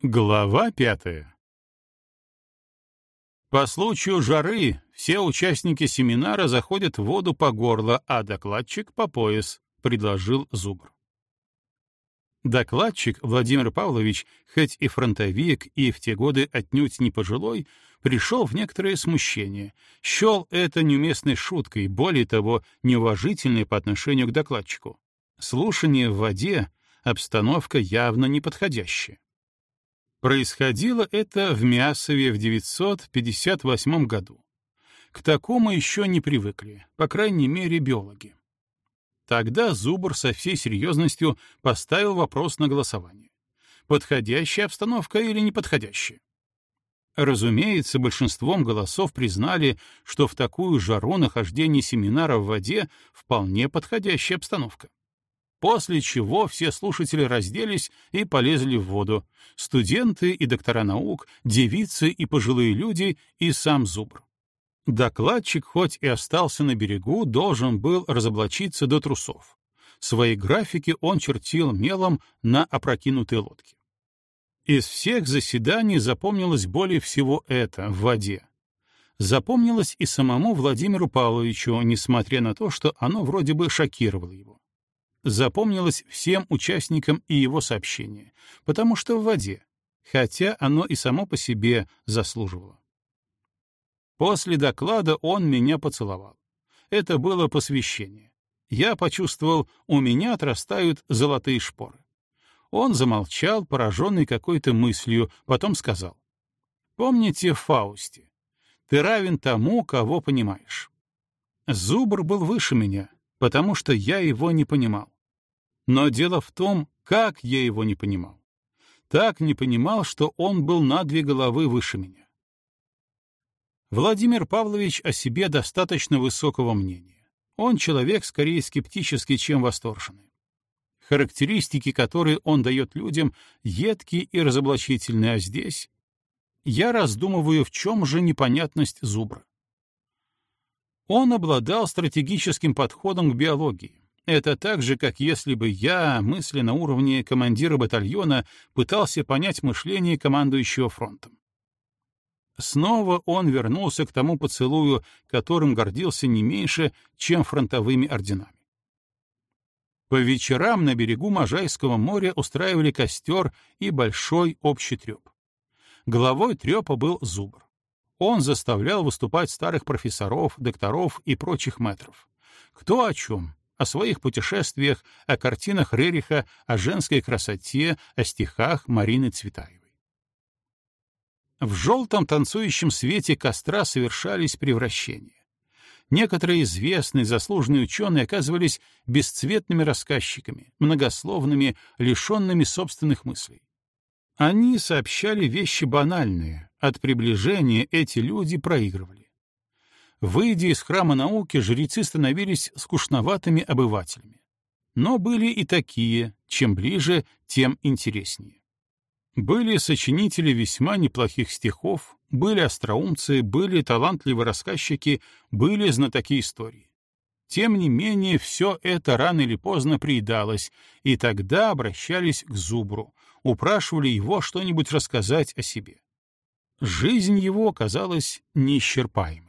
Глава пятая По случаю жары все участники семинара заходят в воду по горло, а докладчик — по пояс, — предложил Зубр. Докладчик Владимир Павлович, хоть и фронтовик, и в те годы отнюдь не пожилой, пришел в некоторое смущение, счел это неуместной шуткой, более того, неуважительной по отношению к докладчику. Слушание в воде — обстановка явно неподходящая. Происходило это в Мясове в 958 году. К такому еще не привыкли, по крайней мере, биологи. Тогда Зубр со всей серьезностью поставил вопрос на голосование. Подходящая обстановка или неподходящая? Разумеется, большинством голосов признали, что в такую жару нахождение семинара в воде вполне подходящая обстановка после чего все слушатели разделись и полезли в воду. Студенты и доктора наук, девицы и пожилые люди, и сам Зубр. Докладчик, хоть и остался на берегу, должен был разоблачиться до трусов. Свои графики он чертил мелом на опрокинутой лодке. Из всех заседаний запомнилось более всего это в воде. Запомнилось и самому Владимиру Павловичу, несмотря на то, что оно вроде бы шокировало его запомнилось всем участникам и его сообщение, потому что в воде, хотя оно и само по себе заслуживало. После доклада он меня поцеловал. Это было посвящение. Я почувствовал, у меня отрастают золотые шпоры. Он замолчал, пораженный какой-то мыслью, потом сказал. «Помните Фаусте? Ты равен тому, кого понимаешь». Зубр был выше меня, потому что я его не понимал. Но дело в том, как я его не понимал. Так не понимал, что он был на две головы выше меня. Владимир Павлович о себе достаточно высокого мнения. Он человек скорее скептический, чем восторженный. Характеристики, которые он дает людям, едкие и разоблачительные, а здесь... Я раздумываю, в чем же непонятность зубра. Он обладал стратегическим подходом к биологии. Это так же, как если бы я, мысли на уровне командира батальона, пытался понять мышление командующего фронтом. Снова он вернулся к тому поцелую, которым гордился не меньше, чем фронтовыми орденами. По вечерам на берегу Можайского моря устраивали костер и большой общий треп. Главой трепа был Зубр. Он заставлял выступать старых профессоров, докторов и прочих мэтров. Кто о чем, о своих путешествиях, о картинах Рериха, о женской красоте, о стихах Марины Цветаевой. В желтом танцующем свете костра совершались превращения. Некоторые известные заслуженные ученые оказывались бесцветными рассказчиками, многословными, лишенными собственных мыслей. Они сообщали вещи банальные, от приближения эти люди проигрывали. Выйдя из храма науки, жрецы становились скучноватыми обывателями. Но были и такие, чем ближе, тем интереснее. Были сочинители весьма неплохих стихов, были остроумцы, были талантливые рассказчики, были знатоки истории. Тем не менее, все это рано или поздно приедалось, и тогда обращались к Зубру, упрашивали его что-нибудь рассказать о себе. Жизнь его казалась неисчерпаемой.